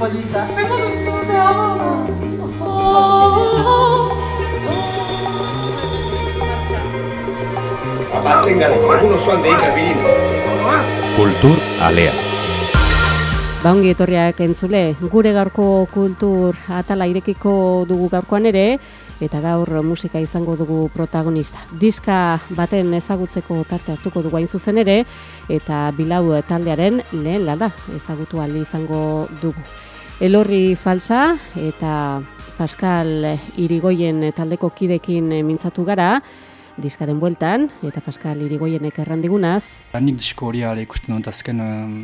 polita, zengo duzu, Abatzen gara, egun osoan. Kultur alea. Baungi etorriak entzule, gure gaurko kultur atala irekiko dugu gaurkoan ere, eta gaur musika izango dugu protagonista. Diska baten ezagutzeko tarte hartuko dugu hain zuzen ere, eta bilau taldearen lehen lada ezagutu aldi izango dugu. Elorri falsa eta Pascal Irigoyen taldeko kidekin mintzatu gara, diskaren bueltan, eta Pascal Irigoyenek errandigunaz. Nik disko hori ala ikusten dut azken um,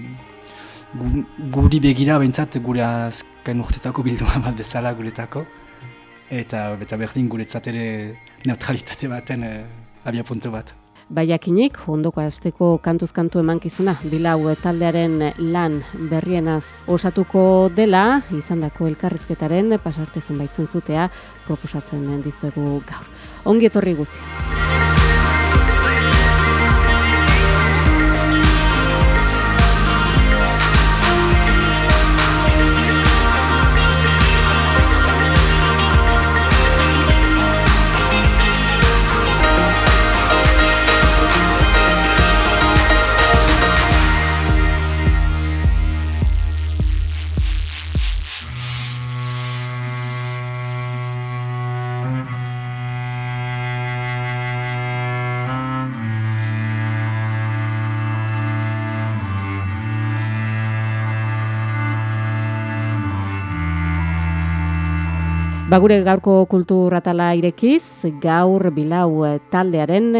gu, guri begira behintzat gure azken urtetako bilduma bat dezala guretako. Eta, eta berdin guretzat ere neutralitate baten uh, abia puntu bat. Baiakinik, ondoko azteko kantuz-kantu emankizuna, bilau taldearen lan berrienaz osatuko dela, izandako elkarrizketaren pasartezun baitzun zutea proposatzen dizuegu gaur. Ongi etorri guztia. Bagure gaurko kulturatala irekiz, gaur bilau taldearen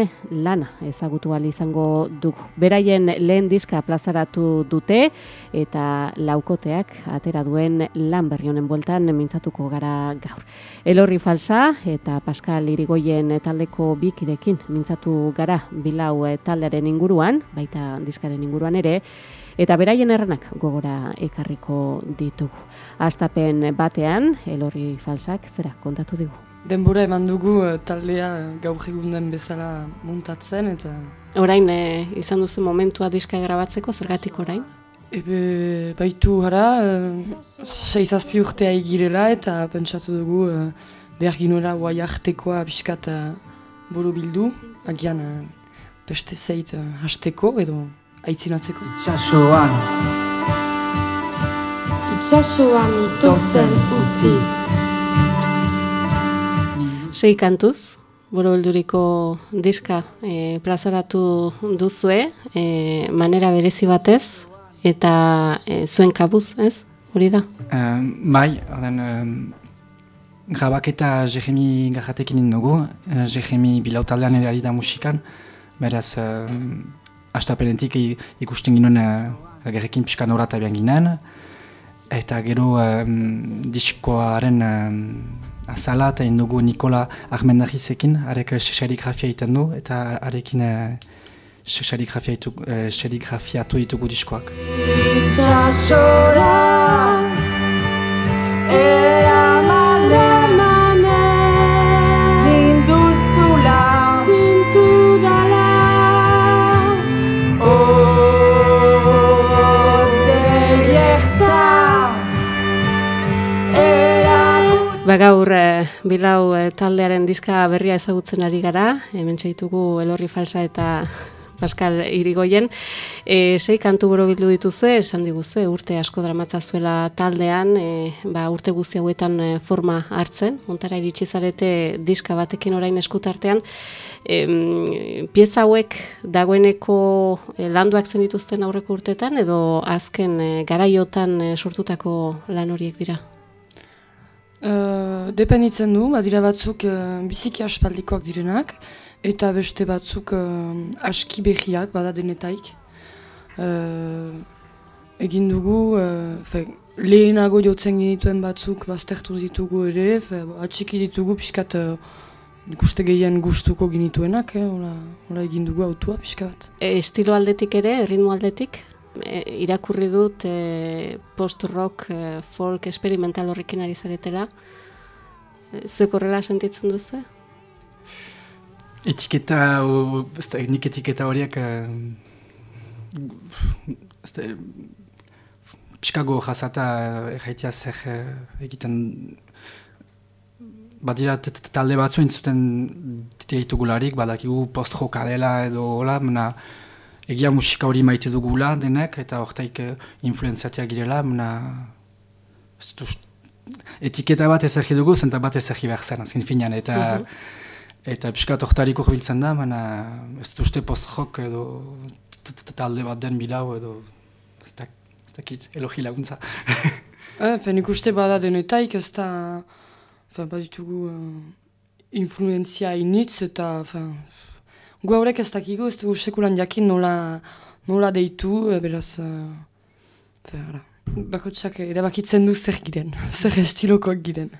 lana ezagutu izango dugu. Beraien lehen diska plazaratu dute eta laukoteak atera duen lan berri honen bueltan mintzatuko gara gaur. Elorri falsa eta Pascal Irigoyen taldeko bikidekin mintzatu gara bilau taldearen inguruan, baita diskaren inguruan ere, eta beraien errenak gogora ekarriko ditugu. Astapen batean, elorri falsak, zera, kontatu digu. Denbora eman dugu eh, taldea gaur egunden bezala muntatzen eta... Orain e, izan duzu momentua diska grabatzeko, zergatik orain? Ebe, baitu gara, e, seizazpi urtea egirela eta pentsatu dugu e, behar ginora guai artekoa biskat e, buru bildu, agian e, beste zeit e, hasteko edo aitzinatzeko. Itxasoan Itxasoan itotzen utzi Sei kantuz, boro belduriko diska e, plazaratu duzue, e, manera berezi batez, eta e, zuen kabuz, ez? Hori da? Um, bai, orden, um, grabaketa Jeremy Garratekin indugu, uh, Jeremy bilautaldean ere ari da musikan, beraz, um, astapenetik ikusten ginen uh, elgerrekin pixkan horata bian ginen, eta gero um, diskoaren um, azala eta indugu Nikola Armendagizekin, arek serigrafia egiten du, eta arekin uh, serigrafiatu ditugu diskoak. Itxasora bilau eh, taldearen diska berria ezagutzen ari gara, hemen ditugu Elorri Falsa eta Pascal Irigoyen. E, sei kantu boro bildu dituzue, esan diguzue, urte asko dramatza zuela taldean, e, ba, urte guzti hauetan e, forma hartzen, montara iritsi zarete diska batekin orain eskutartean. E, pieza hauek dagoeneko e, landuak zen dituzten aurreko urtetan, edo azken e, garaiotan e, sortutako lan horiek dira? Uh, dependitzen du, badira batzuk uh, biziki aspaldikoak direnak, eta beste batzuk uh, aski behiak, bada denetaik. Uh, egin dugu, uh, fe, lehenago jotzen genituen batzuk baztertu ditugu ere, fe, atxiki ditugu pixkat uh, ikuste gehien gustuko genituenak, eh, hola, hola egin dugu autua pixka bat. E, estilo aldetik ere, ritmo aldetik, e, irakurri dut e, post-rock, e, folk, experimental horrekin ari zaretela. E, zuek horrela sentitzen duzu? Etiketa, o, ez da, nik etiketa horiek ez da, pixkago jazata erraitea zer eh, egiten badira talde batzu entzuten ditugularik, badakigu post-joka dela edo hola, mena egia musika hori maite dugula denek, eta hortaik eh, influenziatia girela, mena etiketa bat ezagi dugu, zenta bat ezagi behar zen, azken finean, eta eta pixka tortarik urbiltzen da, mena ez dut uste post-jok edo talde bat den bilau edo ez dak- ez dakit, elogi laguntza. Eh, fen ikuste bada denetaik ez da, fen, baditugu uh, influenzia initz eta, fen, gu haurek ez dakigu, ez dugu sekulan jakin nola, nola deitu, eh, beraz, uh, fen, ara, bakotsak erabakitzen du zer giren, zer estilokoak giren.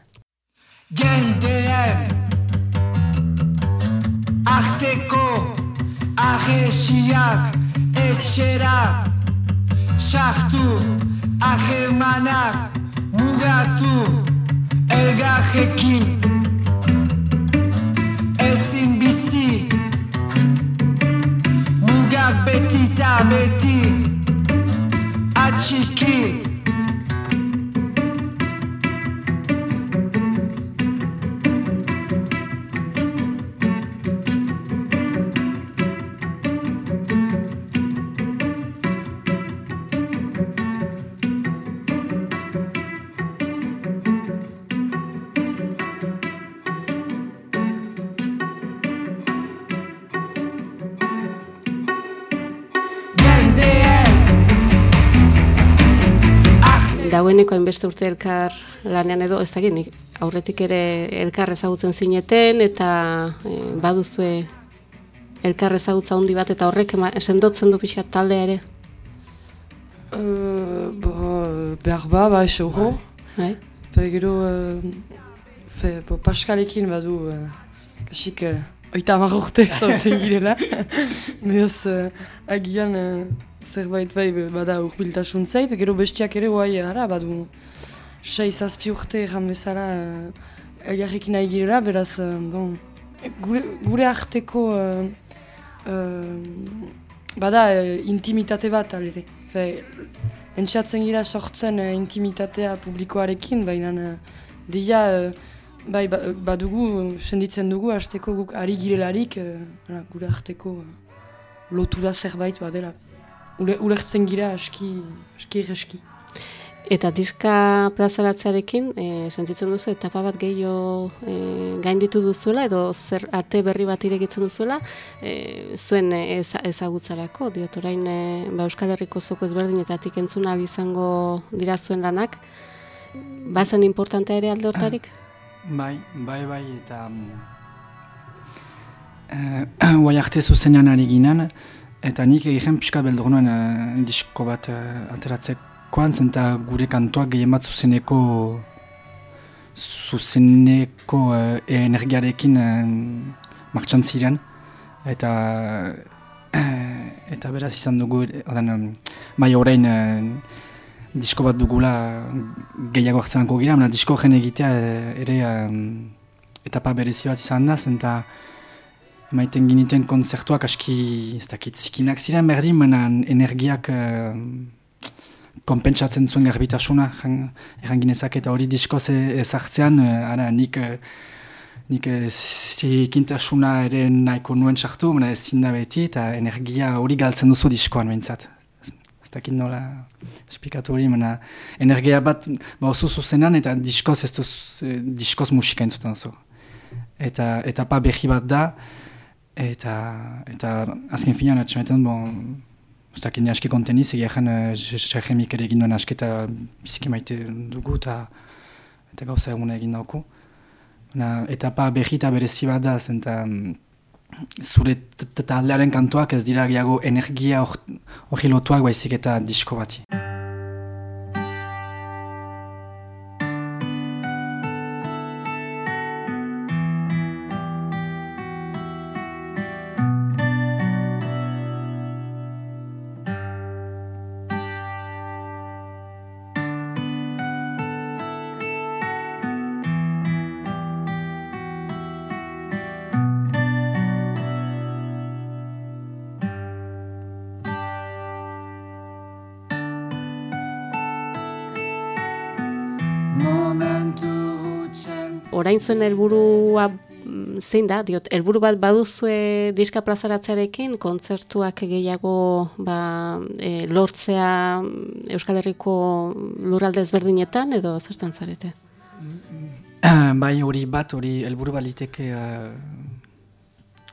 Jendeen Arteko Ahesiak Etxera Sartu Ahemanak Mugatu Elgarrekin Mugak beti eta beti Daueneko hainbeste urte elkar lanean edo, ez dakit, aurretik ere elkar ezagutzen zineten, eta eh, baduzue elkar ezagutza handi bat, eta horrek sendotzen du pixkat taldea ere. Uh, bo, behar ba, ba, eso hor. Bai? Eta gero, uh, fe, bo, Paskalekin badu, uh, kasik, uh, oita hamar urte zautzen girela. Beraz, uh, agian uh, zerbait bai bada urbiltasun zait, gero bestiak ere guai, ara, badu, sei zazpi urte egan bezala uh, elgarrekin nahi girela, beraz, uh, bon, gure, gure arteko uh, uh, bada uh, intimitate bat alere. Fe, entxatzen gira sortzen uh, intimitatea publikoarekin, baina uh, dia uh, bai, ba, badugu, senditzen dugu, hasteko guk ari girelarik, hala, gure arteko uh, lotura zerbait badela. Ule, ulertzen gira aski, aski eski. Eta diska plazaratzearekin, e, sentitzen duzu, etapa bat gehiago e, gainditu duzuela, edo zer ate berri bat irekitzen duzuela, e, zuen e, eza, ezagutzarako, diot orain e, ba, Euskal Herriko zoko ezberdinetatik entzun ahal izango dira zuen lanak, bazen importantea ere alde hortarik? Bai, bai, bai, eta uh, guai arte zuzenean ari ginen, eta nik egiten pixka beldur nuen eh, disko bat uh, ateratzekoan, zen eta gure kantoak gehien bat zuzeneko zuzeneko uh, energiarekin uh, martxan ziren, eta eta beraz izan dugu, odan, um, bai orain uh, disko bat dugula gehiago hartzenako gira, baina disko jen egitea eh, ere um, etapa berezi bat izan da, zenta emaiten ginituen konzertuak aski, ez dakit, zikinak ziren berdin, baina energiak uh, konpentsatzen zuen garbitasuna, erran ginezak eta hori diskoz ezartzean, uh, ara, nik, uh, nik zikintasuna ere nahiko nuen sartu, baina ez zinda beti, eta energia hori galtzen duzu diskoan behintzat. Ez dakit nola esplikatu hori, baina energia bat ba oso zuzenan eta diskoz ez duz, eh, diskoz musika entzuten duzu. Eta etapa behi bat da, eta, eta azken finean atxamaiten, bon, ez dakit ni aski konteniz, egia jen Jehemik ere egin duen asketa biziki maite dugu, eta, eta gauza eguna egin dauku. Baina etapa behi eta berezi bat da, zenta zure taldearen kantuak ez dira gehiago energia hor- hori lotuak baizik eta disko bati. Orain zuen helburua mm, zein da, diot, helburu bat baduzue diska plazaratzearekin, kontzertuak gehiago ba, e, lortzea Euskal Herriko lurralde ezberdinetan, edo zertan zarete? bai hori bat, hori helburu baliteke uh,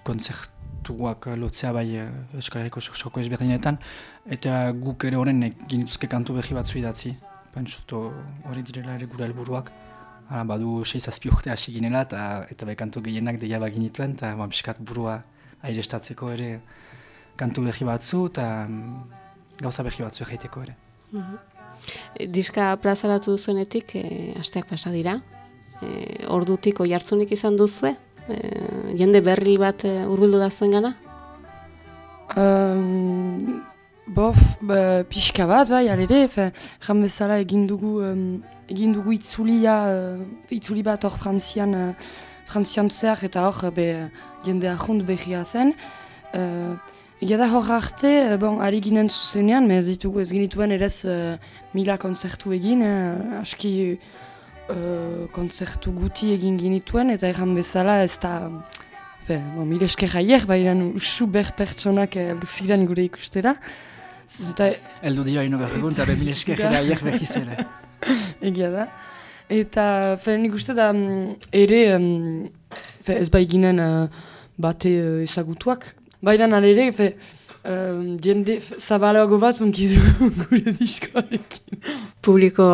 kontzertuak lotzea bai uh, soko ezberdinetan, eta guk ere horren ginituzke kantu behi batzu idatzi. Pentsuto hori direla ere gura helburuak. Hala, badu 6-zazpi urte hasi ginela eta, eta bai kantu gehienak deia baginituen, eta ba, piskat burua airestatzeko ere kantu behi batzu eta mm, gauza behi batzu egiteko ere. E, Diska plazaratu duzuenetik, e, asteak pasa dira. E, ordutik oi hartzunik izan duzue? E, jende berri bat e, urbildu da zuen gana? Um, bof, ba, pixka bat, bai, alere, jan bezala egin dugu, um, egin dugu itzulia, uh, itzuli bat hor frantzian, uh, frantzian zer, eta hor, be, jende ahond behia zen. Uh, Egia da hor arte, bon, ari ginen zuzenean, me ez ditugu ez genituen erez uh, mila konzertu egin, uh, aski uh, konzertu guti egin genituen, eta erran bezala ez da, fe, bon, mile esker haiek, baina usu ber pertsonak heldu ziren gure ikustera. Eta Eldu dira ino behar egun, eta be mil esker jera aiek behiz ere. egia da. Eta fe, nik uste da mm, ere mm, fe, ez bai ginen uh, bate uh, ezagutuak. Baina alere, fe, um, jende zabalago bat zunkizu gure diskoarekin. Publiko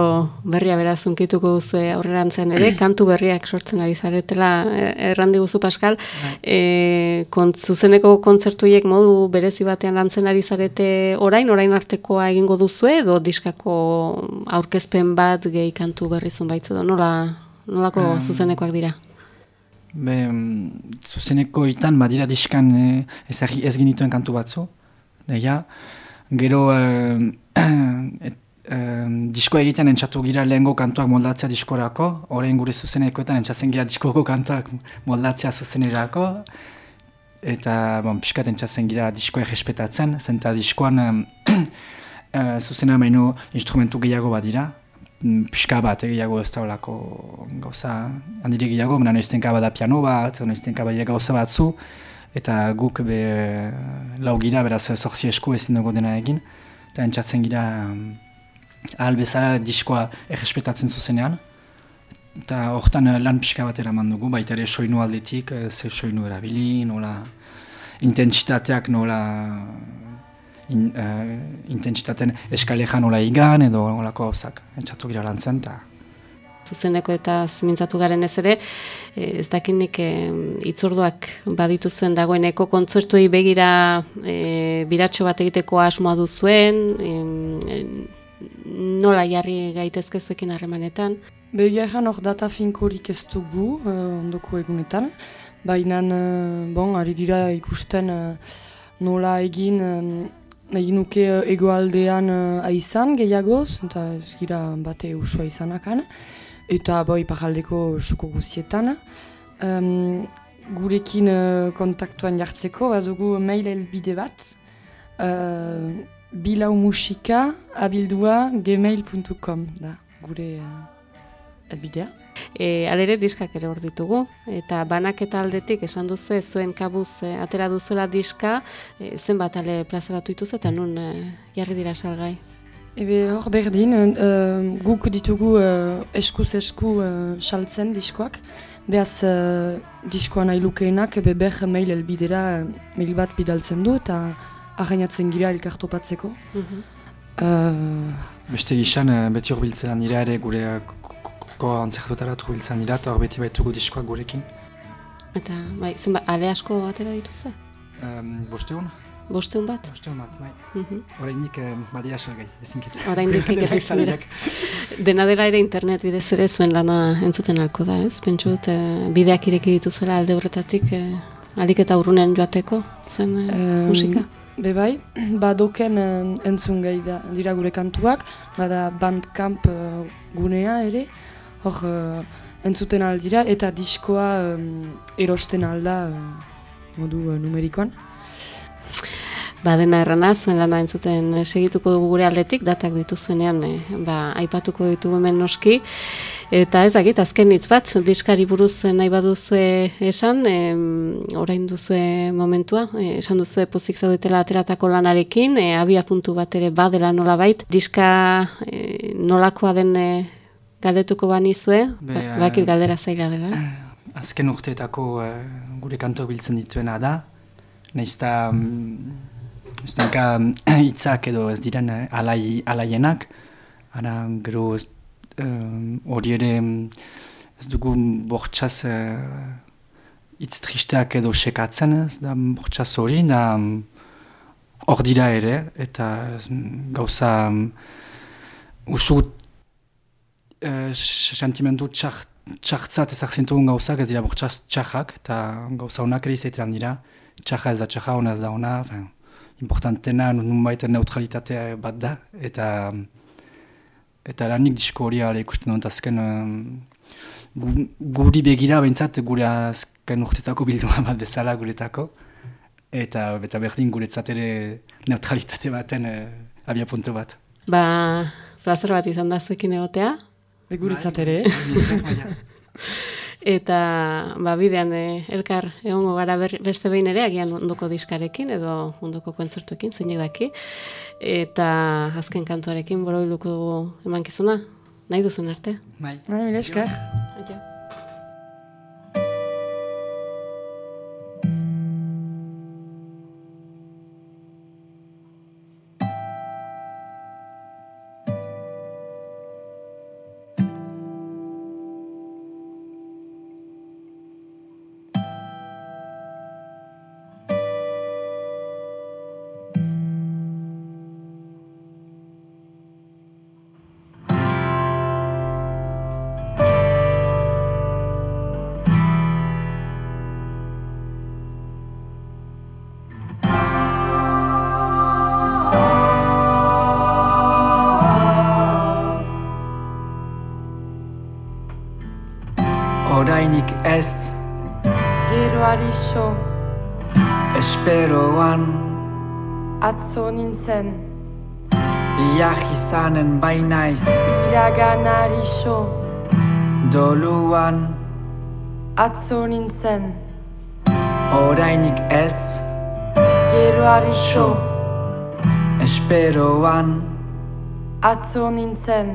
berria beraz unkituko duzu aurrerantzean ere, kantu berriak sortzen ari zaretela e, errandi guzu Pascal. E, kont, zuzeneko kontzertuiek modu berezi batean lantzen ari zarete orain, orain artekoa egingo duzue, edo diskako aurkezpen bat gehi kantu berrizun baitzu edo nola, nolako Em, zuzenekoak dira? Be, zuzeneko itan, badira diskan eh, ez, ez ginituen kantu batzu. Deia, gero eh, et, eh, disko egiten entzatu gira lehengo kantuak moldatzea diskorako, orain gure zuzenekoetan entzatzen gira diskoko kantuak moldatzea zuzenerako, eta bon, pixkat entzatzen gira diskoa errespetatzen, zenta diskoan eh, eh, zuzena baino instrumentu gehiago badira, mm, pixka bat, eh, gehiago ez daulako gauza handire gehiago, mena noiztenka bada piano bat, noiztenka badira gauza batzu, eta guk be lau gira, beraz zortzi esku ezin dugu dena egin, eta entzatzen gira ahal bezala diskoa errespetatzen zuzenean, eta hortan eh, lan pixka bat eraman dugu, baita ere soinu aldetik, eh, ze soinu erabili, nola intentsitateak nola in, uh, intentsitaten eskaleja nola igan edo nolako gauzak. Entzatu gira lan zen, eta zuzeneko eta zimintzatu garen ez ere, eh, ez dakinik e, itzorduak badituzuen dagoeneko kontzertuei begira e, biratxo bat egiteko asmoa duzuen, em, nola jarri gaitezke zuekin harremanetan. Begia egan hor data finkorik ez dugu uh, ondoko egunetan, baina uh, bon, ari dira ikusten uh, nola egin nahi nuke egoaldean aizan gehiagoz, eta ez gira bate usua izanakan, eta boi paraldeko suko guzietan. Um, gurekin uh, kontaktuan jartzeko, badugu mail elbide bat, uh, bilaumusika abildua gmail.com da gure uh, elbidea. E, alere diskak ere hor ditugu, eta banaketa aldetik esan duzu ez zuen kabuz e, atera duzuela diska, e, zenbat ale plazaratu dituzu eta nun e, jarri dira salgai. Ebe hor berdin, uh, guk ditugu uh, eskuz esku uh, saltzen diskoak. Beaz uh, diskoan nahi lukeenak ebe ber mail elbidera mail bat bidaltzen du eta arrainatzen gira elkartopatzeko. Mhm. Uh, beste gizan eh, beti horbiltzen dira ere gure eh, ko- ko- ko antzertutara horbiltzen dira, eta hor beti baitugu diskoak gurekin. Eta, bai, zenbat, ale asko atera dituzu? Um, bosteun? Bosteun bat? Bosteun bat, bai. Mhm. Horreinik eh, badira salgai, ezinketu. Oraindik egiten dira. Dena dela ere internet bidez ere zuen lana entzuten alko da, ez? Pentsu dut, eh, bideak ireki dituzela alde horretatik eh, alik eta urrunen joateko zuen eh, Em, musika. Be bai, badoken uh, entzun gai da, dira gure kantuak, bada bandcamp uh, gunea ere, hor uh, entzuten aldira eta diskoa um, erosten alda uh, modu uh, numerikoan. Badena errana, zuen lana entzuten eh, segituko dugu gure aldetik, datak dituzuenean, eh, ba, aipatuko ditugu hemen noski. Eta ez dakit, azken hitz bat, diskari buruz nahi baduzue esan, em, orain duzue momentua, eh, esan duzue pozik zaudetela ateratako lanarekin, e, abia puntu bat ere badela nolabait, diska e, nolakoa den e, galdetuko banizue, Be, ba, bakit galdera zaila dela. Azken urteetako eh, gure kanto biltzen dituena da, nahiz eta mm, ez denka hitzak edo ez diren eh, alai, alaienak, ara gero em, hori ere ez dugu bortxaz eh, hitz tristeak edo sekatzen ez da bortxaz hori, da hor dira ere, eta gauza mm, usu eh, s- sentimendu txar, txartzat ezartzen dugun gauzak ez dira bortxaz txarrak, eta gauza honak ere izaitean dira, txarra ez da txarra, ona ez da ona, fin, importantena nunbait neutralitatea bat da, eta eta lanik disko hori ala ikusten dut azken em, gu, guri begira behintzat gure azken urtetako bilduma bat dezala guretako, eta, eta berdin guretzat ere neutralitate baten eh, abia puntu bat. Ba, plazer bat izan da zuekin egotea, Beguritzat ere. Eta ba, bidean e, elkar egongo gara ber, beste behin ere, agian ondoko diskarekin edo ondoko kontzertuekin, zeinek daki. Eta azken kantuarekin boroiluko dugu emankizuna, nahi duzun arte. Bai. Nahi, mila esker. Aio. Atzo nintzen, Biak izanen bainaiz iraganari so, doluan. Atzo nintzen, Orainik ez. Geroari so, esperoan. Atzo nintzen,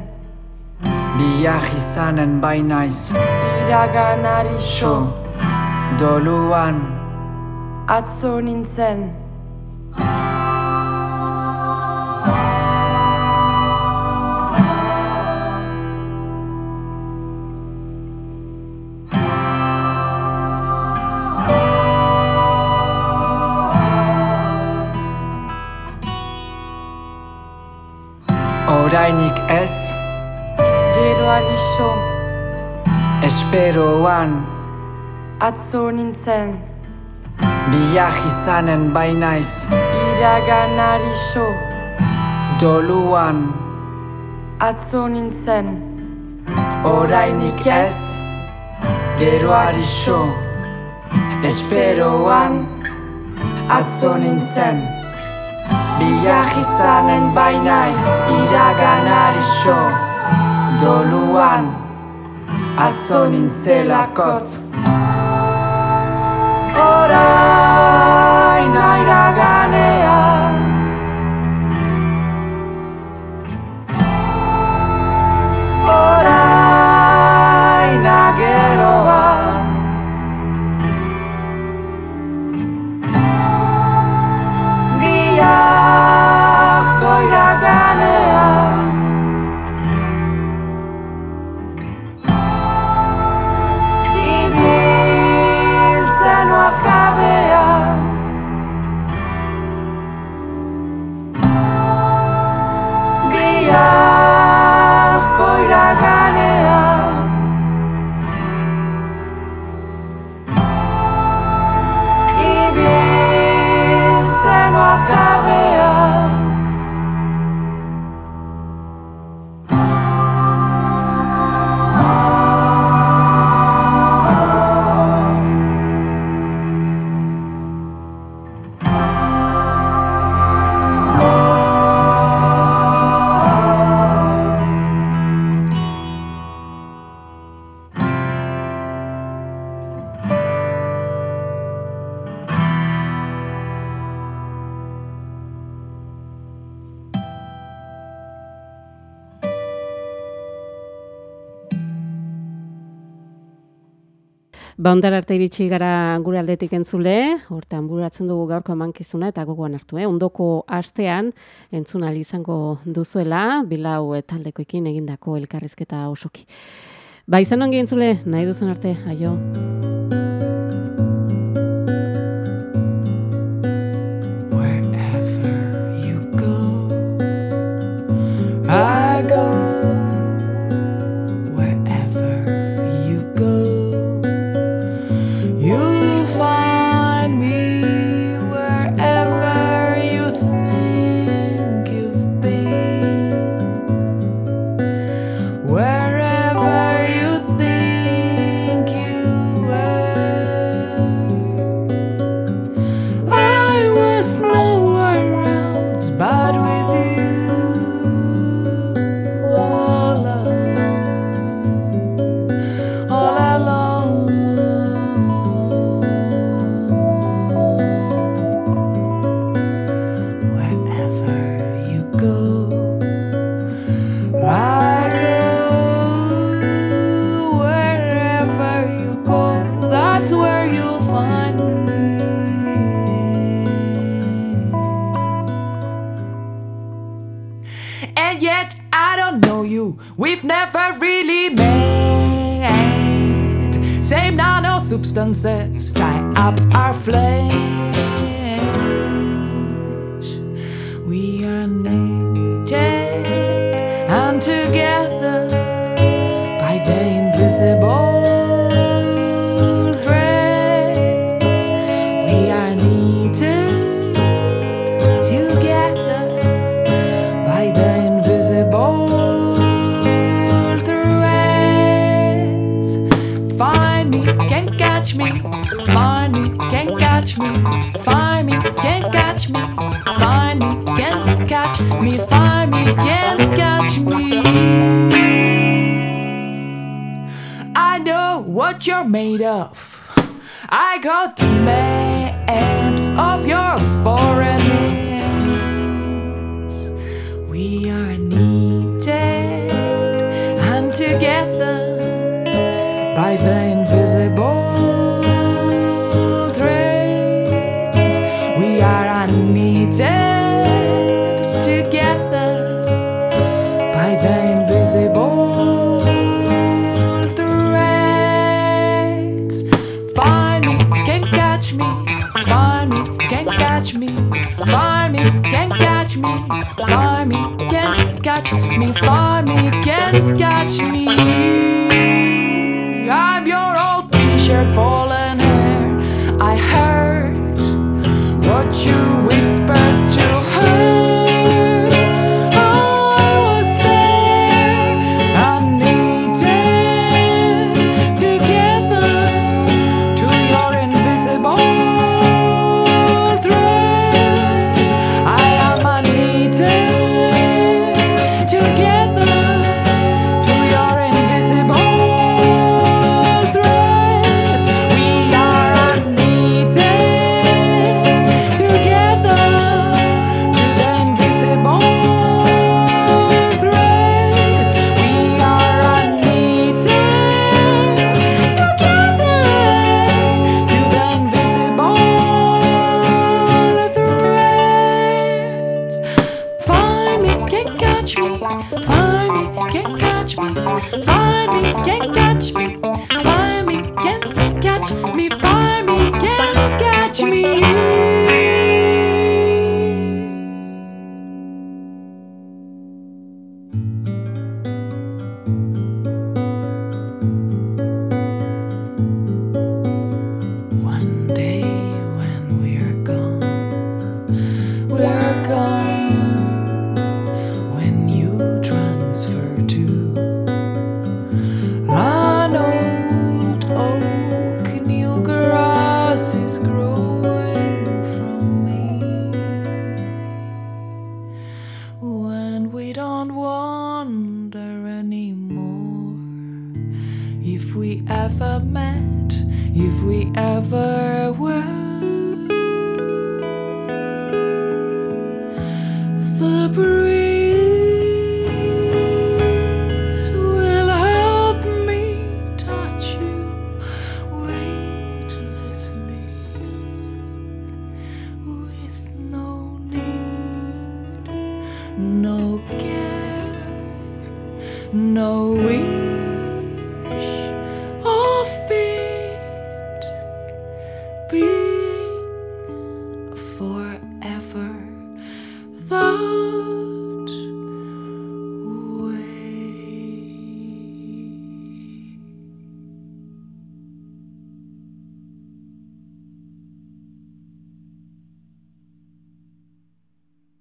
Biak izanen bainaiz iraganari so, doluan. Atzo nintzen. Esperoan atzo nintzen, Biak izanen bainaiz. Iraganari so, doluan. Atzo nintzen, Orainik ez. Geroari so. Esperoan. Atzo nintzen. Biak izanen bainaiz. Iraganari so. Doluan atzo nintzelakotz Orain Ba, ondar arte iritsi gara gure aldetik entzule, hortan buratzen dugu gaurko emankizuna eta gogoan hartu, eh? ondoko astean entzuna izango duzuela, bilau taldekoekin egindako elkarrizketa osoki. Ba, izan ongi entzule, nahi duzen arte, aio. You're made of. I got maps of your foreignness. Me, find me, can't catch me.